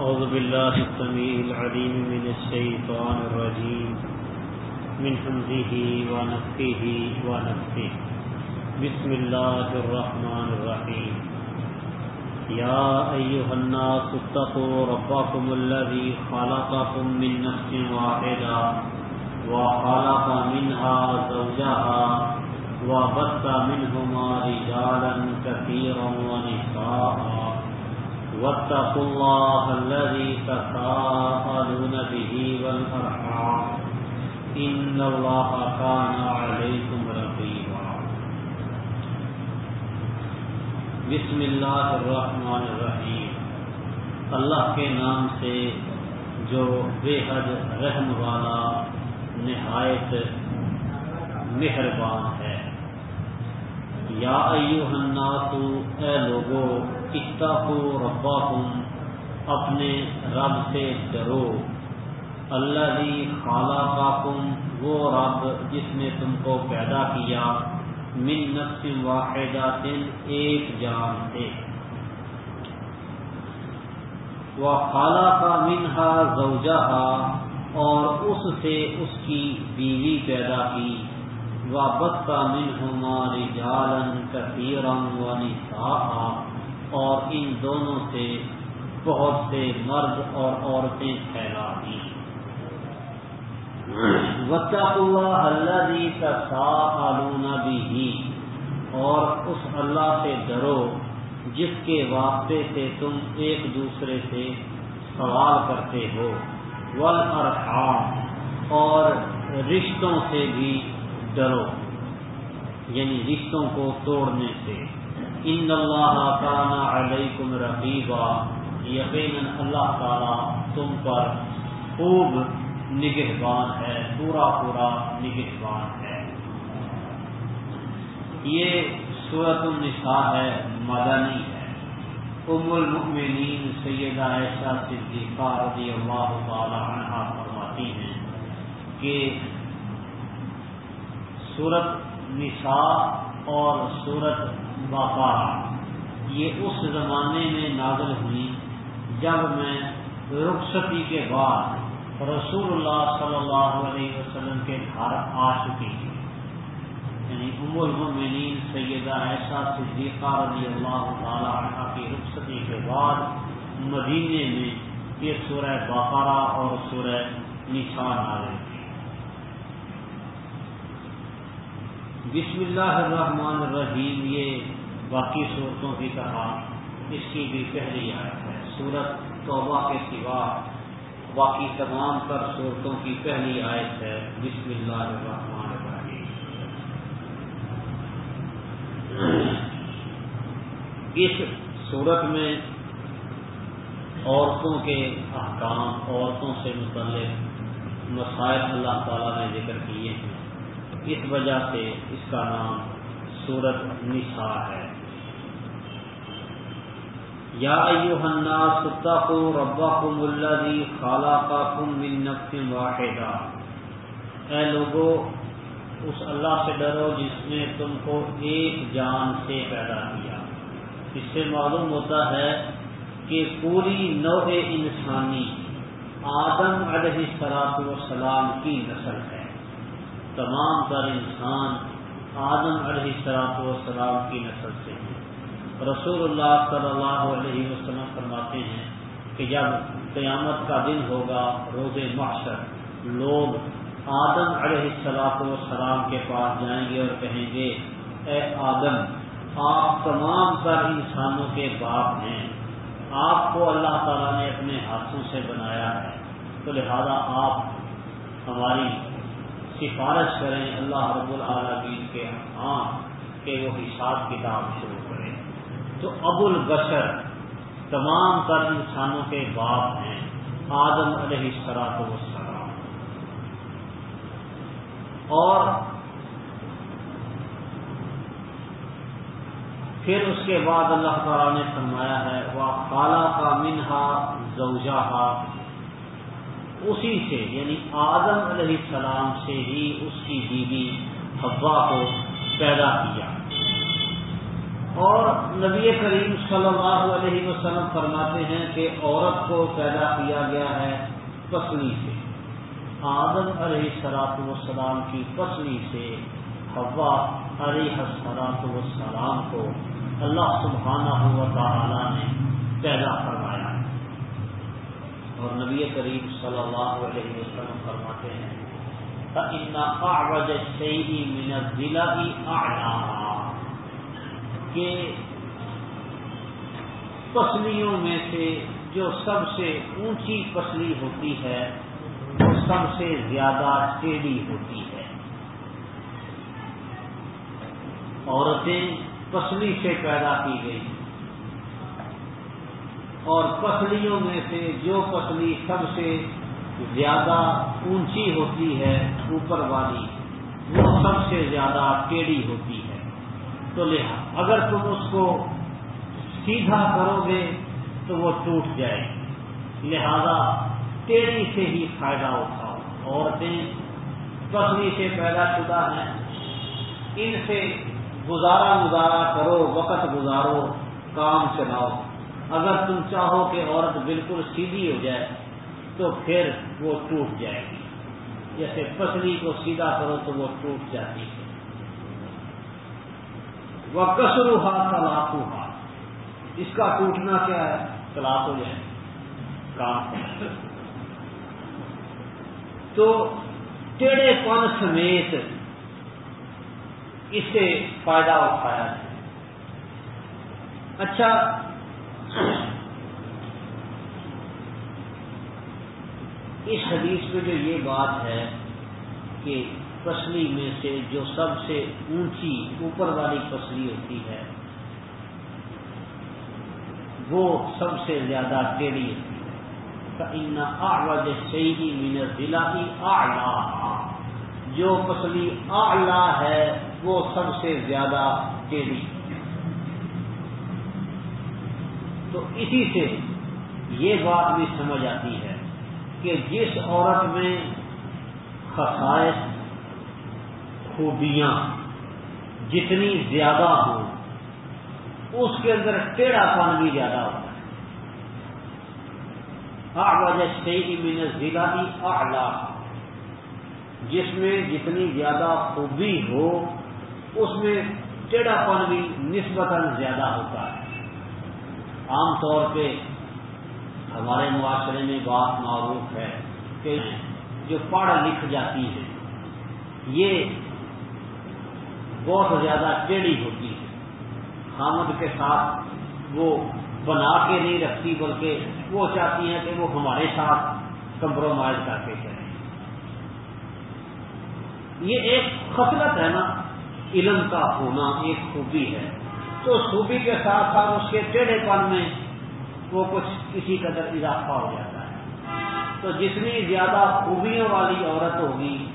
أعوذ بالله السميع العليم من الشيطان الرجيم. من حمزه ونفخه ونفخه. بسم الله الرحمن الرحيم. يا أيها الناس اتقوا ربكم الذي خلقكم من نفس واحدة وخلق منها زوجها وبث منهما رجالا كثيرا ونساء. واتقوا الله الذي تساءلون به والأرحام. إن الله كان عليكم رقيبا. بسم اللہ الرحمن الرحیم اللہ کے نام سے جو بے حد رحم والا نہایت مہربان ہے۔ یا ایوہ الناس، اے لوگو اتقو ربکم اپنے رب سے ڈرو۔ اللہ دی خالقاکم وہ رب جس نے تم کو پیدا کیا، من نفس واحدہ، ایک جان سے۔ وہ خالہ کا منہا زوجہا، اور اس سے اس کی بیوی پیدا کی۔ و بتا من ہماری جالن کثیرم و نسا اور ان دونوں سے بہت سے مرد اور عورتیں پھیلا دی اللہ الذي تساءلون به۔ اور اس اللہ سے ڈرو جس کے واسطے سے تم ایک دوسرے سے سوال کرتے ہو۔ والارحام اور رشتوں سے بھی ڈرو یعنی رشتوں کو توڑنے سے۔ ان اللہ کان علیکم رقیبا یقیناً اللہ تعالی تم پر خوب نگہبان ہے، پورا پورا نگہبان ہے۔ یہ صورت النساء ہے، مدنی ہے۔ ام المؤمنین سیدہ عائشہ صدیقہ رضی اللہ تعالی عنہ فرماتی ہیں کہ سورت نساء اور سورت باقارہ یہ اس زمانے میں نازل ہوئی جب میں رخصتی کے بعد رسول اللہ صلی اللہ علیہ وسلم کے گھر آ چکی تھی۔ یعنی ام المؤمنین سیدہ ایسا صدیقہ رضی اللہ تعالی عنہ کی رخصتی کے بعد مدینے میں یہ سورہ باقارہ اور سورہ نشان نازل تھی بسم اللہ الرحمن الرحیم، یہ باقی صورتوں کی طرح اس کی بھی پہلی آیت ہے۔ سورت توبہ کے سوا باقی تمام تر صورتوں کی پہلی آیت ہے۔ بسم اللہ الرحمن الرحیم۔ اس صورت میں عورتوں کے احکام، عورتوں سے متعلق مسائل اللہ تعالیٰ نے ذکر کیے ہیں۔ اس وجہ سے اس کا نام سورت نساء ہے۔ یا ایوہ الناس اتقوا ربکم الذی خلقکم من نفس واحدہ۔ اے لوگو، اس اللہ سے ڈرو جس نے تم کو ایک جان سے پیدا کیا۔ اس سے معلوم ہوتا ہے کہ پوری نوع انسانی آدم علیہ السلاط والسلام کی نسل ہے۔ تمام تر انسان آدم علیہ السلاط والسلام کی نسل سے ہیں۔ رسول اللہ صلی اللہ علیہ وسلم فرماتے ہیں کہ جب قیامت کا دن ہوگا، روز محشر، لوگ آدم علیہ السلاط والسلام کے پاس جائیں گے اور کہیں گے، اے آدم، آپ تمام تر انسانوں کے باپ ہیں۔ آپ کو اللہ تعالیٰ نے اپنے ہاتھوں سے بنایا ہے۔ تو لہذا آپ ہماری سفارش کریں اللہ رب العالمین کے ہاں کہ وہ حساب کتاب شروع کریں تو ابو البشر تمام تر انسانوں کے باپ ہیں، آدم علیہ السلاط وسلام اور پھر اس کے بعد اللہ تعالیٰ نے فرمایا ہے وہ خالہ کا منہا زوجہ اسی سے یعنی آدم علیہ السلام سے ہی اس کی بیوی حبا کو پیدا کیا۔ اور نبی کریم صلی اللہ علیہ وسلم فرماتے ہیں کہ عورت کو پیدا کیا گیا ہے پسلی سے۔ آدم علیہ سلاط وسلام کی پسلی سے ہوا علیہ سلاط وسلام کو اللہ سبحانہ ہوا تعالی نے پیدا فرمایا اور نبی کریم صلی اللہ علیہ وسلم فرماتے ہیں کہ پسلیوں میں سے جو سب سے اونچی پسلی ہوتی ہے، وہ سب سے زیادہ ٹیڑھی ہوتی ہے۔ عورتیں پسلی سے پیدا کی گئی اور پسلیوں میں سے جو پسلی سب سے زیادہ اونچی ہوتی ہے، اوپر والی، وہ سب سے زیادہ ٹیڑھی ہوتی ہے۔ تو لہٰذا، اگر تم اس کو سیدھا کرو گے، تو وہ ٹوٹ جائے گی۔ لہذا، ٹیڑھی سے ہی فائدہ اٹھاؤ۔ عورتیں پسلی سے پیدا شدہ ہیں۔ ان سے گزارا گزارا کرو، وقت گزارو، کام چلاؤ۔ اگر تم چاہو کہ عورت بالکل سیدھی ہو جائے، تو پھر وہ ٹوٹ جائے گی۔ جیسے پسلی کو سیدھا کرو تو وہ ٹوٹ جاتی ہے۔ وہ کسرو ہاتھ اس کا ٹوٹنا کیا ہے؟ طلاق ہو جائے۔ کام۔ تو ٹیڑے پن سمیت اس سے فائدہ اٹھایا۔ ہے اچھا اس حدیث میں جو یہ بات ہے کہ پسلی میں سے جو سب سے اونچی اوپر والی پسلی ہوتی ہے، وہ سب سے زیادہ ٹیڑھی ہوتی ہے۔ ان آواز شہیدی مین ضلع کی جو پسلی آلہ ہے، وہ سب سے زیادہ ٹیڑھی۔ تو اسی سے یہ بات بھی سمجھ آتی ہے کہ جس عورت میں خصائص، خوبیاں جتنی زیادہ ہوں، اس کے اندر ٹیڑھا پن بھی زیادہ ہوتا ہے۔ وجہ سے میں ضلع بھی آلہ جس میں جتنی زیادہ خوبی ہو، اس میں ٹیڑھا پن بھی نسبتاً زیادہ ہوتا ہے۔ عام طور پہ ہمارے معاشرے میں بات معروف ہے کہ جو پڑھ لکھ جاتی ہے، یہ بہت زیادہ ٹیڑھی ہوتی ہے۔ حامد کے ساتھ وہ بنا کے نہیں رکھتی، بلکہ وہ چاہتی ہیں کہ وہ ہمارے ساتھ کمپرومائز کر کے چلیں۔ یہ ایک خصلت ہے نا، علم کا ہونا ایک خوبی ہے۔ تو خوبی کے ساتھ ساتھ اس کے ٹیڑھے پن میں وہ کچھ کسی قدر اضافہ ہو جاتا ہے۔ تو جتنی زیادہ خوبیوں والی عورت ہوگی،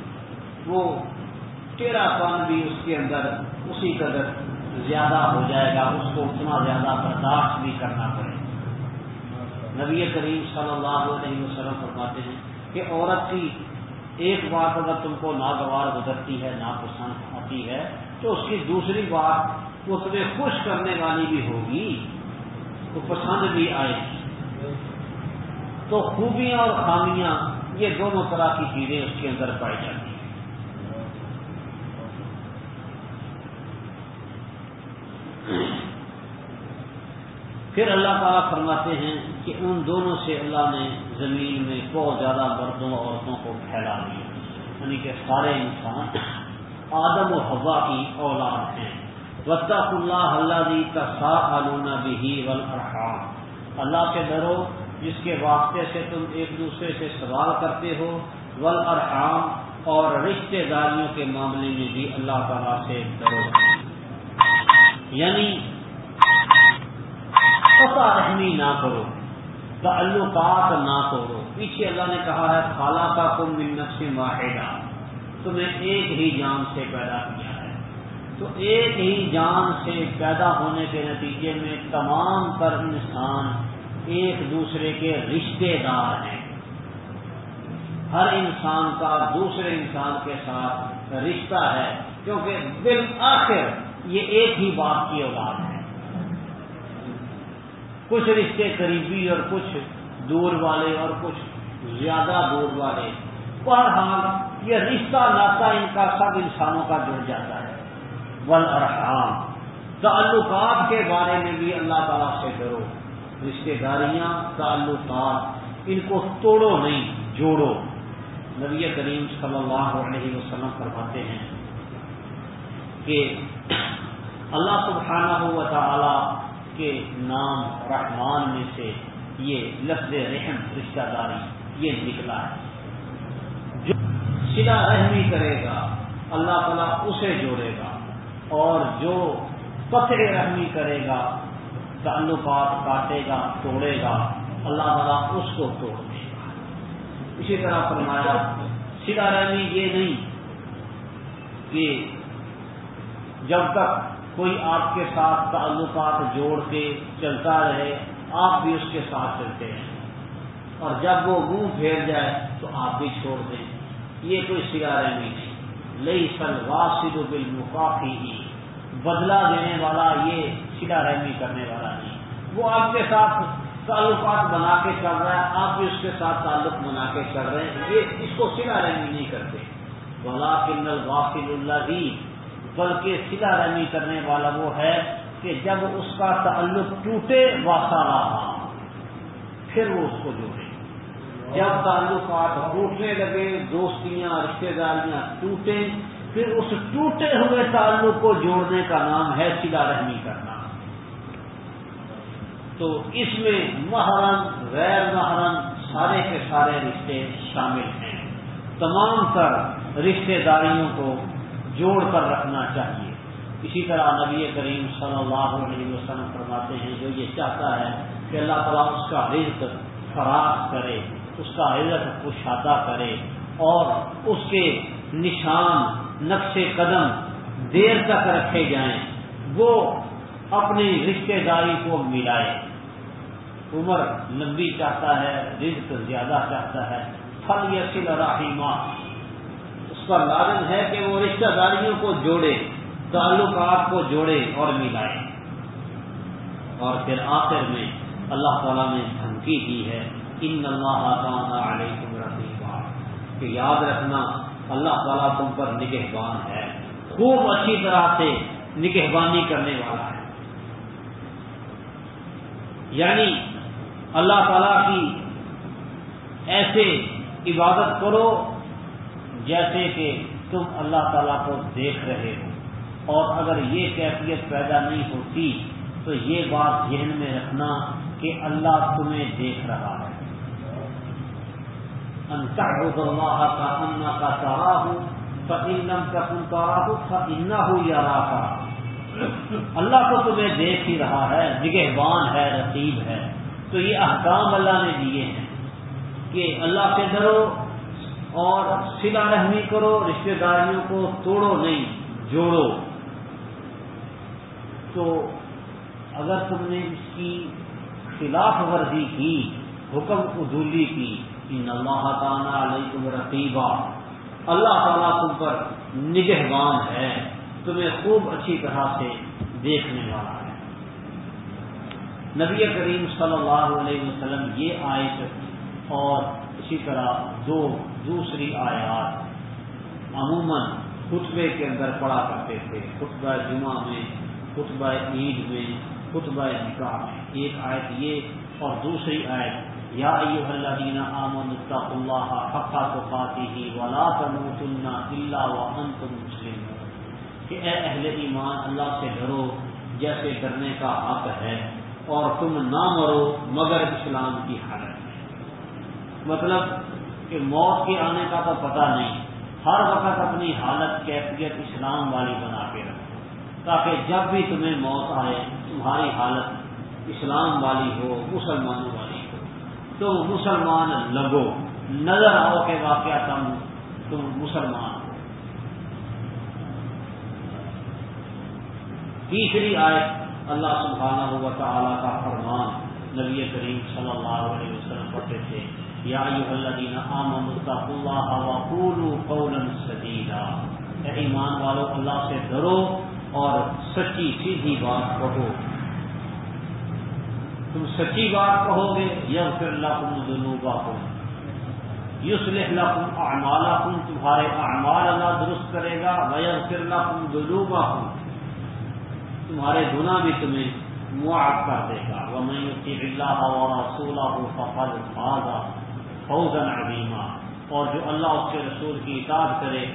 وہ ٹیڑھا پن بھی اس کے اندر اسی قدر زیادہ ہو جائے گا، اس کو اتنا زیادہ برداشت بھی کرنا پڑے گا۔ نبی کریم صلی اللہ علیہ وسلم فرماتے ہیں کہ عورت کی ایک بات اگر تم کو ناگوار گزرتی ہے، ناپسند آتی ہے، تو اس کی دوسری بات وہ تمہیں خوش کرنے والی بھی ہوگی، تو پسند بھی آئے گی۔ تو خوبیاں اور خامیاں، یہ دونوں طرح کی چیزیں اس کے اندر پائی جاتی ہیں۔ پھر اللہ تعالیٰ فرماتے ہیں کہ ان دونوں سے اللہ نے زمین میں بہت زیادہ مردوں عورتوں کو پھیلا دیا۔ یعنی کہ سارے انسان، آدم و ہوا کی اولاد ہیں۔ وطف اللہ اللہ دی کا سا علونا بھی ول اللہ سے ڈرو، جس کے واسطے سے تم ایک دوسرے سے سوال کرتے ہو۔ ول ارحام اور رشتے داریوں کے معاملے میں بھی اللہ تعالیٰ سے ڈرو۔ یعنی پتا رحمی نہ کرو، تعلقات نہ کرو۔ پیچھے اللہ نے کہا ہے خالہ کا کم منت سے واحدہ۔ تمہیں ایک ہی جان سے پیدا کیا۔ تو ایک ہی جان سے پیدا ہونے کے نتیجے میں تمام تر انسان ایک دوسرے کے رشتے دار ہیں۔ ہر انسان کا دوسرے انسان کے ساتھ رشتہ ہے، کیونکہ بالآخر یہ ایک ہی بات کی اولاد ہے۔ کچھ رشتے قریبی اور کچھ دور والے اور کچھ زیادہ دور والے۔ بہرحال یہ رشتہ ناتا ان کا سب انسانوں کا جڑ جاتا ہے۔ ول ارحام تعلقات کے بارے میں بھی اللہ تعالیٰ سے ڈرو۔ رشتے داریاں، تعلقات، ان کو توڑو نہیں، جوڑو۔ نبی کریم صلی اللہ علیہ وسلم فرماتے ہیں کہ اللہ سبحانہ ہوا تعالی کے نام رحمان میں سے یہ لفظ رحم، رشتہ داری، یہ نکلا ہے۔ جو سلا رحمی کرے گا، اللہ تعالیٰ اسے جوڑے گا۔ اور جو قطع رحمی کرے گا، تعلقات کاٹے گا، توڑے گا، اللہ تعالیٰ اس کو توڑ دے گا۔ اسی طرح فرمایا سلا رحمی یہ نہیں کہ جب تک کوئی آپ کے ساتھ تعلقات جوڑ کے چلتا رہے، آپ بھی اس کے ساتھ چلتے ہیں اور جب وہ منہ پھیر جائے تو آپ بھی چھوڑ دیں۔ یہ کوئی سگا رحمی نہیں۔ لئی سلواسد بل مقافی ہی۔ بدلا دینے والا یہ سلا رحمی کرنے والا نہیں۔ وہ آپ کے ساتھ تعلقات بنا کے چل رہا ہے، آپ بھی اس کے ساتھ تعلق بنا کے چل رہے ہیں۔ یہ اس کو سلا رحمی نہیں کرتے۔ بلا کنل واقف اللہ بھی بلکہ سلا رحمی کرنے والا وہ ہے کہ جب اس کا تعلق ٹوٹے واسا رہا، پھر وہ اس کو جوڑے۔ جب تعلقات ٹوٹنے لگے، دوستیاں رشتے داریاں ٹوٹے پھر اس ٹوٹے ہوئے تعلق کو جوڑنے کا نام ہے سلا رحمی کرنا تو اس میں محرم، غیر محرم سارے کے سارے رشتے شامل ہیں۔ تمام تر رشتے داریوں کو جوڑ کر رکھنا چاہیے۔ اسی طرح نبی کریم صلی اللہ علیہ وسلم فرماتے ہیں، جو یہ چاہتا ہے کہ اللہ تعالیٰ اس کا رزق فراغ کرے۔ اس کا رزق کشادہ کرے اور اس کے نشان نقش قدم دیر تک رکھے جائیں، وہ اپنی رشتے داری کو ملائے۔ عمر لمبی چاہتا ہے، رزق زیادہ چاہتا ہے، پھل یسل راہیمہ پر لازم ہے کہ وہ رشتہ داریوں کو جوڑے، تعلقات کو جوڑے اور ملائے۔ اور پھر آخر میں اللہ تعالیٰ نے دھمکی دی ہے۔ ان اللہ علیکم رقیبا کہ یاد رکھنا، اللہ تعالیٰ تم پر نگہبان ہے۔ خوب اچھی طرح سے نگہبانی کرنے والا ہے۔ یعنی اللہ تعالیٰ کی ایسے عبادت کرو جیسے کہ تم اللہ تعالیٰ کو دیکھ رہے ہو۔ اور اگر یہ کیفیت پیدا نہیں ہوتی، تو یہ بات ذہن میں رکھنا کہ اللہ تمہیں دیکھ رہا ہے۔ اللہ کا انا کا تارا ہوں فنم کا تم تارا ہوں اللہ کو تمہیں دیکھ ہی رہا ہے، نگہبان ہے، رقیب ہے۔ تو یہ احکام اللہ نے دیے ہیں کہ اللہ سے ڈرو اور سلا رحمی کرو رشتے داریوں کو توڑو نہیں، جوڑو۔ تو اگر تم نے اس کی خلاف ورزی کی، حکم عدولی کی ان اللہ تعالیٰ علیکم رقیبہ اللہ تعالیٰ تم پر نگہبان ہے۔ تمہیں خوب اچھی طرح سے دیکھنے والا ہے۔ نبی کریم صلی اللہ علیہ وسلم یہ آیت اور اسی طرح دو دوسری آیات عموماً خطبے کے اندر پڑا کرتے تھے۔ خطبہ جمعہ میں، خطبہ عید میں، خطبہ نکاح میں۔ ایک آیت یہ اور دوسری آیت یا ایو اللہ دینا آمن اللہ حقا تو ولا تموتن اللہ و انتم مسلم کہ اے اہل ایمان، اللہ سے ڈرو، جیسے ڈرنے کا حق ہے، اور تم نہ مرو مگر اسلام کی حالت مطلب کہ موت کے آنے کا تو پتہ نہیں، ہر وقت اپنی حالت، کیفیت اسلام والی بنا کے رکھو۔ تاکہ جب بھی تمہیں موت آئے، تمہاری حالت اسلام والی ہو مسلمانوں والی تم مسلمان لگو۔ نظر آؤ کہ واقعہ تم تم مسلمان ہو۔ تیسری آئے اللہ سبحانہ ہوا تعالیٰ کا فرمان نبی کریم صلی اللہ علیہ وسلم پڑھتے تھے۔ یا الذین آمنوا اللہ قولا سدیدا۔ اے ایمان والو، اللہ سے ڈرو اور سچی سیدھی بات کہو۔ تم سچی بات کہو گے یم پھر لکم جنوبا کم یوسلح لکم اعمالا تمہارے اعمال اللہ درست کرے گا ویم پھر لکم جنوبا کم تمہارے گناہ بھی تمہیں معاف کر دے گا۔ وہ میں اللہ اور رسول فقد فاضا فوزن عظیمہ اور جو اللہ اس کے رسول کی اطاعت کرے،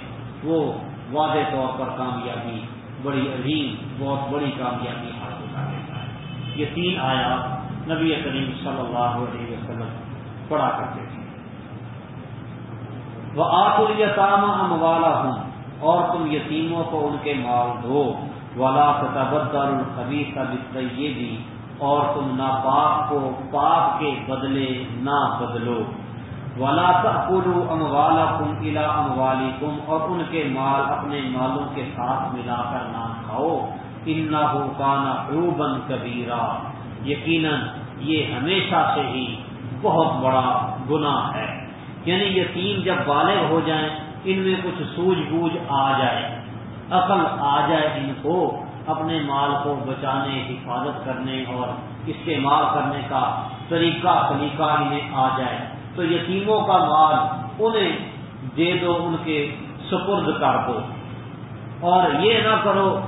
وہ واضح طور پر کامیابی، بڑی عظیم، بہت بڑی کامیابی حاصل کر لیتا ہے۔ یہ تین آیات نبی کریم صلی اللہ علیہ وسلم پڑھا کرتے تھے۔ وہ آت التام ام والا ہوں اور تم یتیموں کو ان کے مال دو۔ والا تبدر الخبی سب بھی اور تم ناپاک کو پاپ کے بدلے نہ بدلو۔ ولا تقلو ام والا کم الا ام والی کم اور ان کے مال اپنے مالوں کے ساتھ ملا کر نہ کھاؤ۔ ان ہو کانا روبن کبیرا یقیناً یہ ہمیشہ سے ہی بہت بڑا گناہ ہے۔ یعنی یتیم جب بالغ ہو جائیں، ان میں کچھ سوجھ بوجھ آ جائے۔ عقل آ جائے ان کو اپنے مال کو بچانے، حفاظت کرنے اور استعمال کرنے کا طریقہ سلیقہ انہیں آ جائے۔ تو یتیموں کا مال انہیں دے دو، ان کے سپرد کر دو۔ اور یہ نہ کرو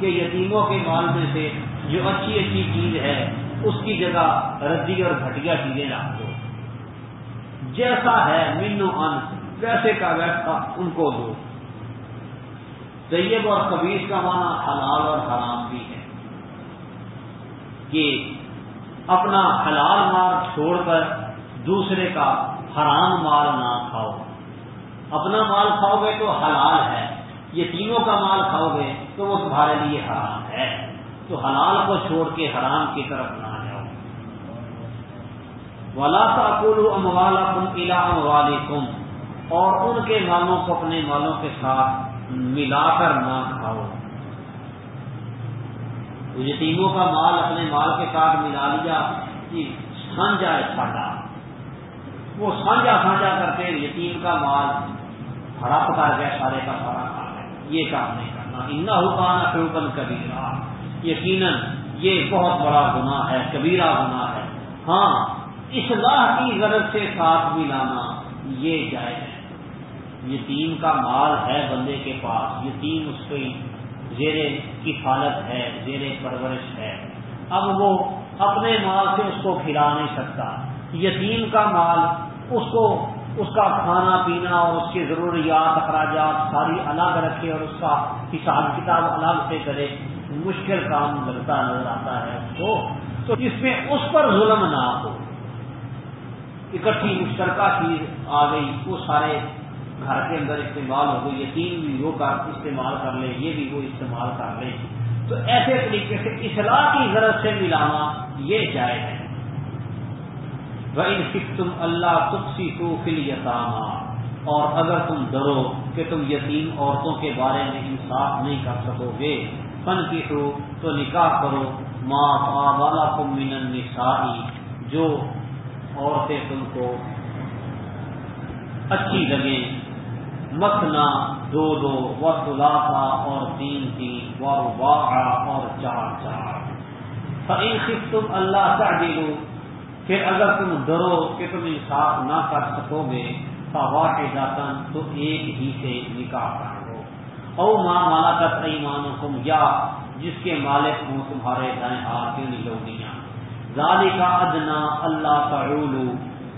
کہ یتیموں کے مال میں سے جو اچھی اچھی چیز ہے اس کی جگہ ردی اور گھٹیا چیزیں رکھ دو۔ جیسا ہے مینو ان، ویسے کا ویسا ان کو دو۔ طیب اور قبیز کا معنی حلال اور حرام بھی ہے۔ کہ اپنا حلال مار چھوڑ کر دوسرے کا حرام مال نہ کھاؤ۔ اپنا مال کھاؤ گے تو حلال ہے، یہ تینوں کا مال کھاؤ گے تو وہ تمہارے لیے حرام ہے۔ تو حلال کو چھوڑ کے حرام کی طرف نہ جاؤ۔ ولا کلو اموالا کم الا اموال اور ان کے مالوں کو اپنے مالوں کے ساتھ ملا کر نہ کھاؤ۔ یتیموں کا مال اپنے مال کے ساتھ ملا لیا سانجا ہے ساڈا وہ سانجا سانجا کر کے یتیم کا مال ہڑپ کر گیا، سارے کا سارا کھا ہے یہ کام نہیں کرنا۔ ان حکام فروکن کبیرا یقیناً یہ بہت بڑا گناہ ہے، کبیرہ گناہ ہے۔ ہاں اصلاح کی غرض سے ساتھ ملانا یہ جائز ہے۔ یتیم کا مال ہے بندے کے پاس، یتیم اس کی زیر کفالت ہے، زیر پرورش ہے۔ اب وہ اپنے مال سے اس کو کھلا نہیں سکتا۔ یتیم کا مال، اس کو، اس کا کھانا پینا اور اس کی ضروریات، اخراجات ساری الگ رکھے اور اس کا حساب کتاب الگ سے کرے۔ مشکل کام لگتا نظر آتا ہے اس کو تو اس میں اس پر ظلم نہ ہو۔ اکٹھی مشترکہ چیز آ گئی، وہ سارے گھر کے اندر استعمال ہو گئی یتیم بھی وہ استعمال کر لے، یہ بھی وہ استعمال کر لے۔ تو ایسے طریقے سے اصلاح کی غرض سے ملانا یہ جائز ہے۔ تم اللہ تخصی تو فل یتامہ اور اگر تم ڈرو کہ تم یتیم عورتوں کے بارے میں انصاف نہیں کر سکو گے فن تو نکاح کرو۔ ماں والا کم من نسائی جو عورتیں تم کو اچھی لگیں۔ مسنا دو دو و سلاسا اور تین تین و اور چار چار۔ فن تم اللہ کا دلو پھر اگر تم ڈرو کہ تم انصاف نہ کر سکو گے فوا کے داتن تو ایک ہی سے نکاح کر۔ او ماں مالا کا ایمان یا جس کے مالک ہوں تمہارے دائیں ہاتھ کی لوگیاں زالی کا ادنا اللہ کا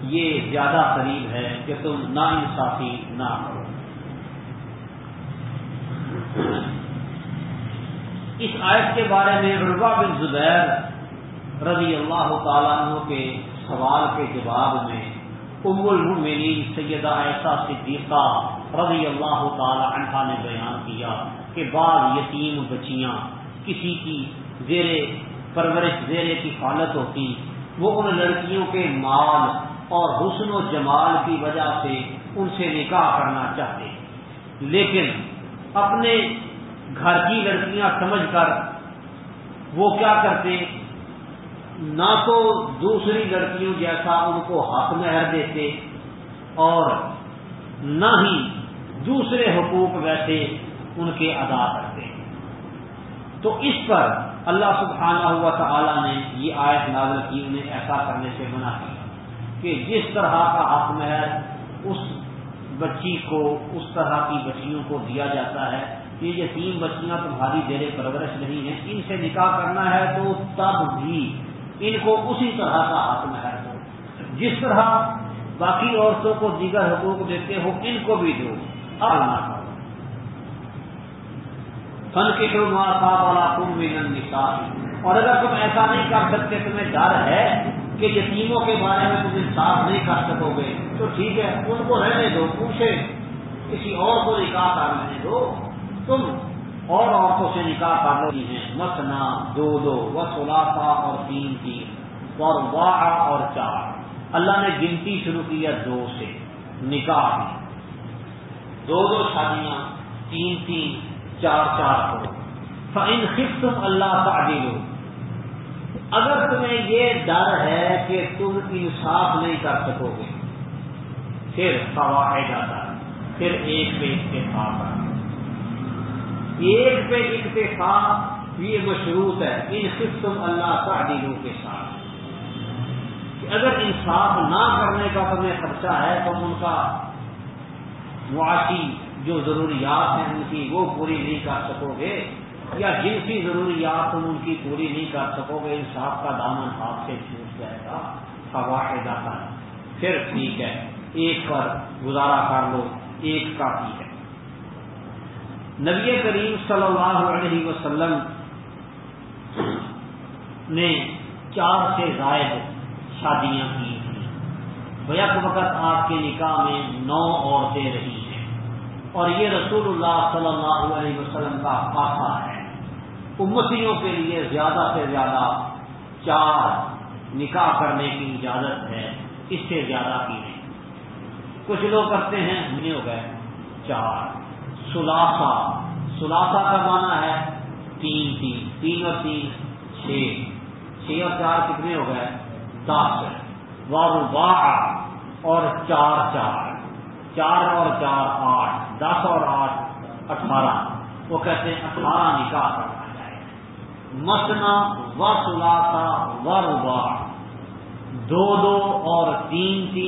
یہ زیادہ قریب ہے کہ تم نا انصافی نہ کرو۔ اس آیت کے بارے میں ربا بن زبیر رضی اللہ تعالیٰ عنہ کے سوال کے جواب میں ام المؤمنین سیدہ ایسا صدیقہ رضی اللہ تعالی عنہ نے بیان کیا کہ بعض یتیم بچیاں کسی کی زیر پرورش زیر کی حالت ہوتی، وہ ان لڑکیوں کے مال اور حسن و جمال کی وجہ سے ان سے نکاح کرنا چاہتے۔ لیکن اپنے گھر کی لڑکیاں سمجھ کر وہ کیا کرتے؟ نہ تو دوسری لڑکیوں جیسا ان کو حق مہر دیتے اور نہ ہی دوسرے حقوق ویسے ان کے ادا کرتے تو اس پر اللہ سبحانہ ہوا تعالی نے یہ آیت نازل کی، انہیں ایسا کرنے سے منع کیا کہ جس طرح کا حق مہر اس بچی کو، اس طرح کی بچیوں کو دیا جاتا ہے، یہ یتیم بچیاں تمہاری زیر پرورش نہیں ہیں، ان سے نکاح کرنا ہے تو تب بھی ان کو اسی طرح کا حق مہر دو جس طرح باقی عورتوں کو دیگر حقوق دیتے ہو، ان کو بھی دو۔ نہ کرو فن کے والا کم مثال اور اگر تم ایسا نہیں کر سکتے، تمہیں ڈر ہے کہ یتیموں کے بارے میں تم انصاف نہیں کر سکو گے، تو ٹھیک ہے، ان کو رہنے دو پوچھے کسی اور کو نکاح کر رہنے دو۔ تم اور عورتوں سے نکاح کر رہی ہیں مسنا دو دو و سلاسا اور تین تین اور واہ اور چار۔ اللہ نے گنتی شروع کیا دو سے۔ نکاح دو دو شادیاں تین تین چار چار کرو۔ فن خف تم اللہ کا اگر تمہیں یہ ڈر ہے کہ تم انصاف نہیں کر سکو گے، پھر فواہد جاتا پھر ایک پہ اتفاق کرنا ایک پہ اتفاق یہ مشروط ہے، ان خفتم اللہ تعدیلوں کے ساتھ۔ کہ اگر انصاف نہ کرنے کا تمہیں خرچہ ہے، تو ان کا معاشی جو ضروریات ہیں ان کی وہ پوری نہیں کر سکو گے، یا جنسی ضروریات تم ان کی پوری نہیں کر سکو گے، انصاف کا دامن ہاتھ سے چھوٹ جائے گا ہوا جاتا پھر ٹھیک ہے، ایک پر گزارا کر لو، ایک کافی ہے۔ نبی کریم صلی اللہ علیہ وسلم نے چار سے زائد شادیاں کی تھیں۔ بیک وقت آپ کے نکاح میں نو عورتیں رہی ہیں۔ اور یہ رسول اللہ صلی اللہ علیہ وسلم کا خاصہ ہے۔ امتیوں کے لیے زیادہ سے زیادہ چار نکاح کرنے کی اجازت ہے۔ اس سے زیادہ کی نہیں۔ کچھ لوگ کرتے ہیں ہو گئے چار۔ سلاسا سلاسا کا مانا ہے تین تین تین اور تین، چھ۔ چھ اور چار کتنے ہو گئے؟ دس۔ وارو اور چار چار۔ چار اور چار، آٹھ۔ دس اور آٹھ، اٹھارہ۔ وہ کہتے ہیں اٹھارہ نکاح کرنا جائے مسنا و سلاسا و ربا دو دو اور تین تین۔